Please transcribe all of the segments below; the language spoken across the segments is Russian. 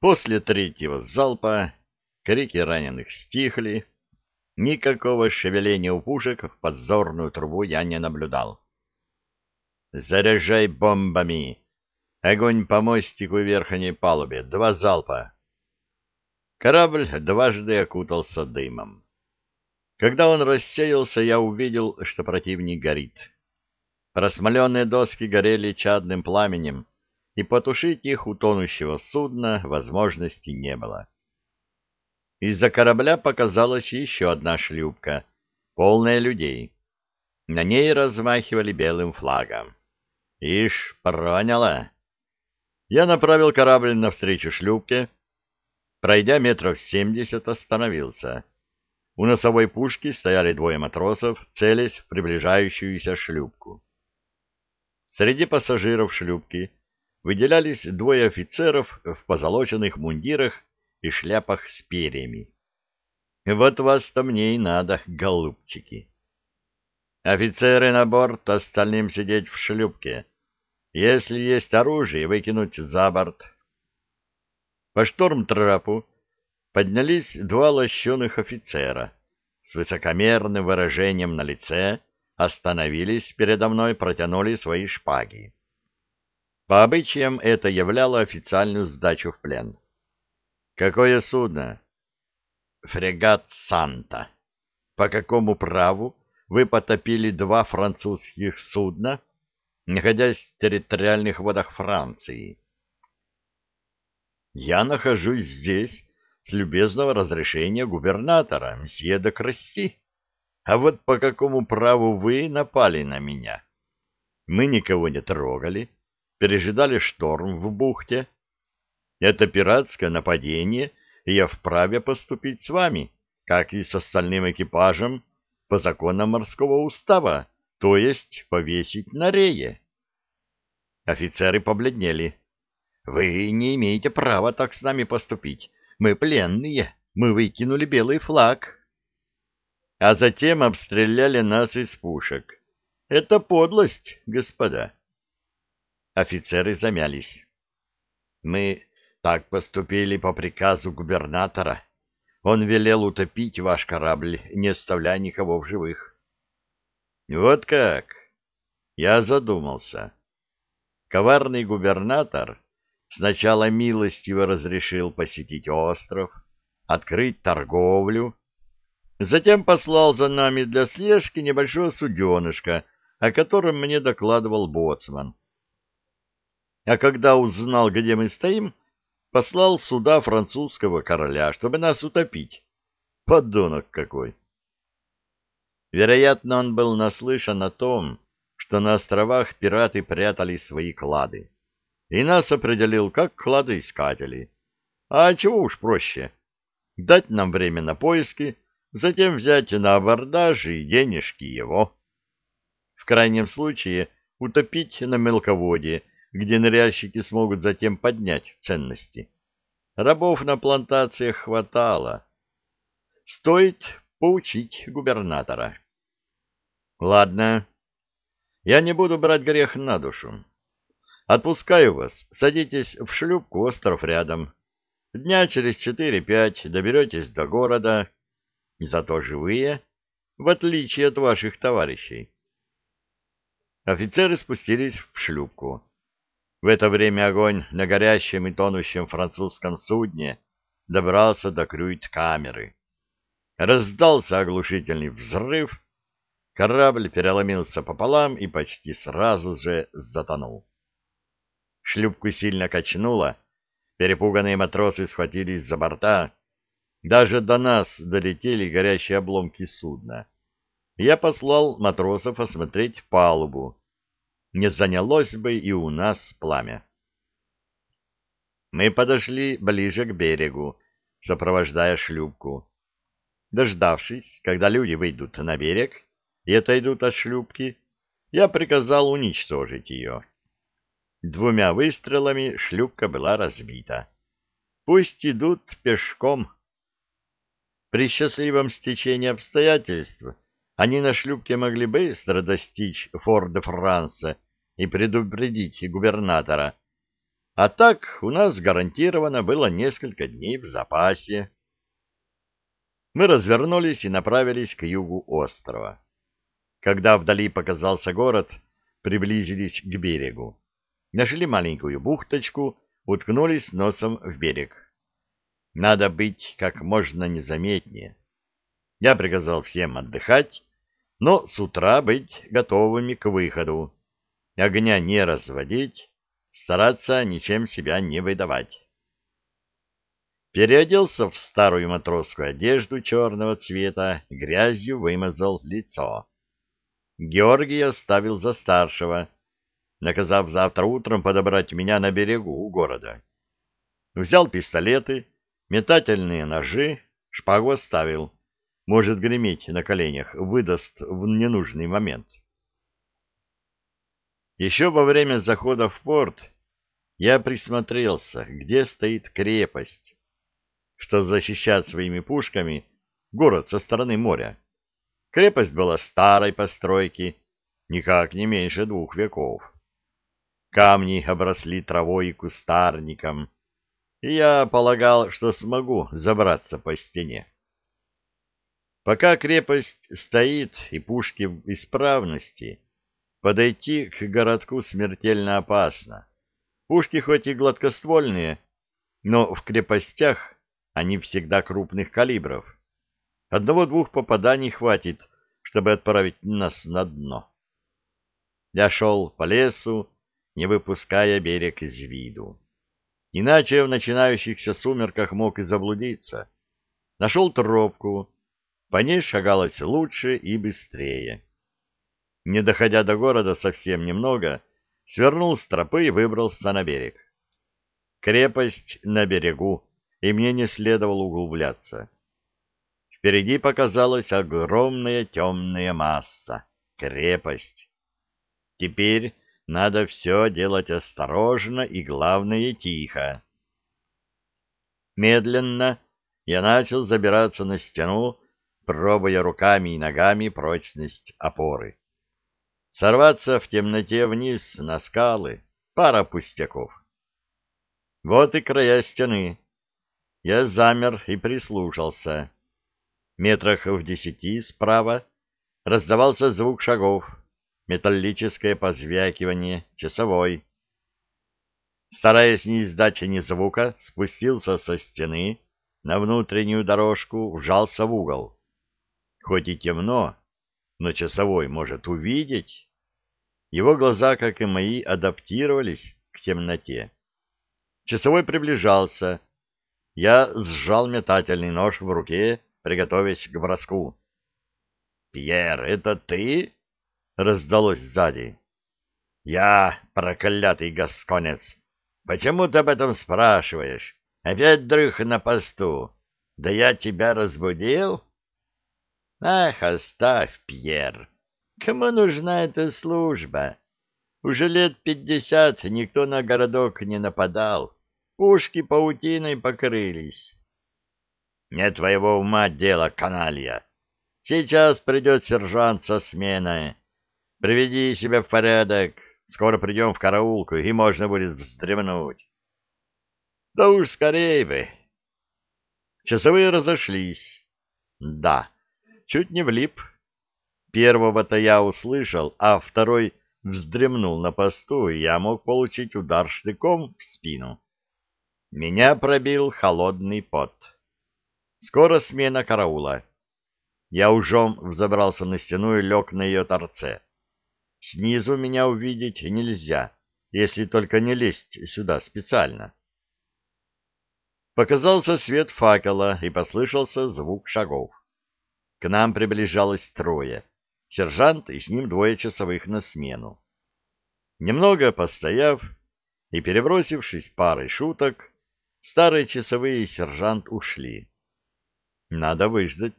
После третьего залпа крики раненых стихли, никакого шевеления у пушек в подзорную трубу я не наблюдал. «Заряжай бомбами! Огонь по мостику и верхней палубе! Два залпа!» Корабль дважды окутался дымом. Когда он рассеялся, я увидел, что противник горит. Просмоленные доски горели чадным пламенем, и потушить их у тонущего судна возможности не было. Из-за корабля показалась еще одна шлюпка, полная людей. На ней размахивали белым флагом. Ишь, проняло! Я направил корабль навстречу шлюпке. Пройдя метров семьдесят, остановился. У носовой пушки стояли двое матросов, целясь в приближающуюся шлюпку. Среди пассажиров шлюпки выделялись двое офицеров в позолоченных мундирах и шляпах с перьями. Вот вас-то мне и надо, голубчики. Офицеры на борт, остальным сидеть в шлюпке. Если есть оружие, выкинуть за борт. По шторм-трапу поднялись два лощеных офицера с высокомерным выражением на лице, остановились передо мной, протянули свои шпаги. По обычаям это являло официальную сдачу в плен. Какое судно? Фрегат «Санта». По какому праву вы потопили два французских судна, находясь в территориальных водах Франции? Я нахожусь здесь с любезного разрешения губернатора, мсье де Красси. А вот по какому праву вы напали на меня? Мы никого не трогали, пережидали шторм в бухте. Это пиратское нападение, и я вправе поступить с вами, как и с остальным экипажем, по законам морского устава, то есть повесить на рее. Офицеры побледнели. Вы не имеете права так с нами поступить. Мы пленные, мы выкинули белый флаг. А затем обстреляли нас из пушек. Это подлость, господа. Офицеры замялись. Мы так поступили по приказу губернатора. Он велел утопить ваш корабль, не оставляя никого в живых. Вот как? Я задумался. Коварный губернатор Сначала милостиво разрешил посетить остров, открыть торговлю, затем послал за нами для слежки небольшое суденышко, о котором мне докладывал боцман. А когда узнал, где мы стоим, послал сюда французского короля, чтобы нас утопить. Подонок какой! Вероятно, он был наслышан о том, что на островах пираты прятали свои клады и нас определил как кладоискателей. А чего уж проще? Дать нам время на поиски, затем взять на абордаж и денежки его. В крайнем случае утопить на мелководье, где ныряльщики смогут затем поднять ценности. Рабов на плантациях хватало. Стоит поучить губернатора. Ладно, я не буду брать грех на душу. Отпускаю вас, садитесь в шлюпку, остров рядом. Дня через четыре-пять доберетесь до города, зато живые, в отличие от ваших товарищей. Офицеры спустились в шлюпку. В это время огонь на горящем и тонущем французском судне добрался до крюйт-камеры. Раздался оглушительный взрыв, корабль переломился пополам и почти сразу же затонул. Шлюпку сильно качнуло, перепуганные матросы схватились за борта. Даже до нас долетели горящие обломки судна. Я послал матросов осмотреть палубу. Не занялось бы и у нас пламя. Мы подошли ближе к берегу, сопровождая шлюпку. Дождавшись, когда люди выйдут на берег и отойдут от шлюпки, я приказал уничтожить ее. Двумя выстрелами шлюпка была разбита. Пусть идут пешком. При счастливом стечении обстоятельств они на шлюпке могли быстро достичь Форда-Франса и предупредить губернатора, А так у нас гарантированно было несколько дней в запасе. Мы развернулись и направились к югу острова. Когда вдали показался город, приблизились к берегу. Нашли маленькую бухточку, уткнулись носом в берег. Надо быть как можно незаметнее. Я приказал всем отдыхать, но с утра быть готовыми к выходу. Огня не разводить, стараться ничем себя не выдавать. Переоделся в старую матросскую одежду черного цвета, грязью вымазал лицо. Георгий оставил за старшего, наказав завтра утром подобрать меня на берегу у города. Взял пистолеты, метательные ножи, шпагу оставил. Может греметь на коленях, выдаст в ненужный момент. Еще во время захода в порт я присмотрелся, где стоит крепость, что защищает своими пушками город со стороны моря. Крепость была старой постройки, никак не меньше двух веков. Камни обросли травой и кустарником, и я полагал, что смогу забраться по стене. Пока крепость стоит и пушки в исправности, подойти к городку смертельно опасно. Пушки хоть и гладкоствольные, но в крепостях они всегда крупных калибров. Одного-двух попаданий хватит, чтобы отправить нас на дно. Я шел по лесу, не выпуская берег из виду. Иначе в начинающихся сумерках мог и заблудиться. Нашел тропку, по ней шагалось лучше и быстрее. Не доходя до города совсем немного, свернул с тропы и выбрался на берег. Крепость на берегу, и мне не следовало углубляться. Впереди показалась огромная темная масса — крепость. Теперь надо все делать осторожно и, главное, тихо. Медленно я начал забираться на стену, пробуя руками и ногами прочность опоры. Сорваться в темноте вниз на скалы — пара пустяков. Вот и края стены. Я замер и прислушался. Метрах в десяти справа раздавался звук шагов, металлическое позвякивание, часовой. Стараясь не издать ни звука, спустился со стены на внутреннюю дорожку, вжался в угол. Хоть и темно, но часовой может увидеть. Его глаза, как и мои, адаптировались к темноте. Часовой приближался. Я сжал метательный нож в руке, приготовясь к броску. — Пьер, это ты? — раздалось сзади. — Я, проклятый гасконец. Почему ты об этом спрашиваешь? Опять дрых на посту. Да я тебя разбудил? — Ах, оставь, Пьер. Кому нужна эта служба? Уже лет пятьдесят никто на городок не нападал. Пушки паутиной покрылись. Не твоего ума дело, каналья. Сейчас придет сержант со сменой. Приведи себя в порядок. Скоро придем в караулку, и можно будет вздремнуть. Да уж скорее бы. Часовые разошлись. Да, Чуть не влип. Первого-то я услышал, а второй вздремнул на посту, и я мог получить удар штыком в спину. Меня пробил холодный пот. Скоро смена караула. Я ужом взобрался на стену и лег на ее торце. Снизу меня увидеть нельзя, если только не лезть сюда специально. Показался свет факела, и послышался звук шагов. К нам приближалось трое. Сержант и с ним двое часовых на смену. Немного постояв и перебросившись парой шуток, старые часовые и сержант ушли. Надо выждать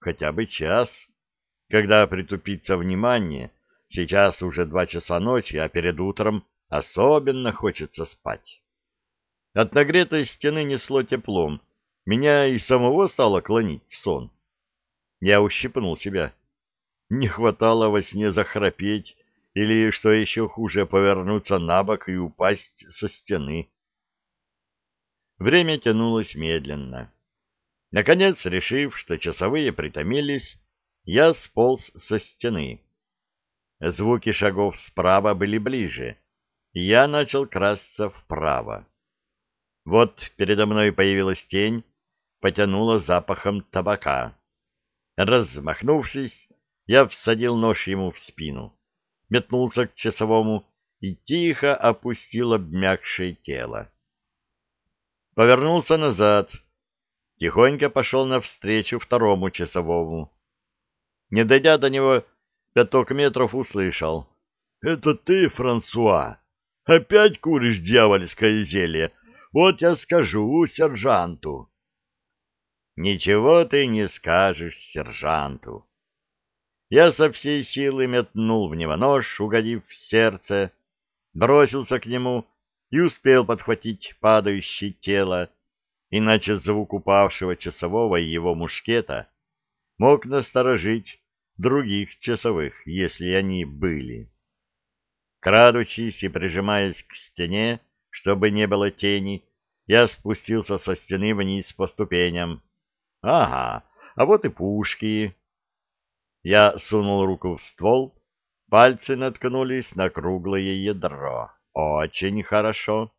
хотя бы час, когда притупится внимание. Сейчас уже два часа ночи, а перед утром особенно хочется спать. От нагретой стены несло теплом. Меня и самого стало клонить в сон. Я ущипнул себя. Не хватало во сне захрапеть или, что еще хуже, повернуться на бок и упасть со стены. Время тянулось медленно. Наконец, решив, что часовые притомились, я сполз со стены. Звуки шагов справа были ближе, и я начал красться вправо. Вот передо мной появилась тень, потянула запахом табака. Размахнувшись, я всадил нож ему в спину, метнулся к часовому и тихо опустил обмякшее тело. Повернулся назад, тихонько пошел навстречу второму часовому. Не дойдя до него пяток метров, услышал. — Это ты, Франсуа? Опять куришь дьявольское зелье? Вот я скажу сержанту. — Ничего ты не скажешь сержанту. Я со всей силы метнул в него нож, угодив в сердце, бросился к нему и успел подхватить падающее тело, иначе звук упавшего часового и его мушкета мог насторожить других часовых, если они были. Крадучись и прижимаясь к стене, чтобы не было тени, я спустился со стены вниз по ступеням. Ага, а вот и пушки. Я сунул руку в ствол, пальцы наткнулись на круглое ядро. Очень хорошо.